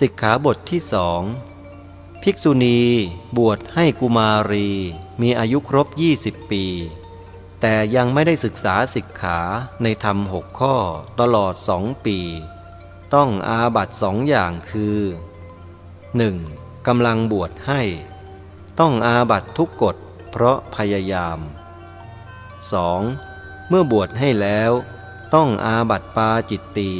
สิกขาบทที่สองภิกษุณีบวชให้กุมารีมีอายุครบ 20 ปี แต่ยังไม่ได้ศึกษาสิกขาในธรรมหกข้อตลอดสองปี ต้องอาบัตสองอย่างคือ 1. กำลังบวชให้ ต้องอาบัตทุกกฎเพราะพยายาม 2. เมื่อบวชให้แล้ว ต้องอาบัตปาจิตตี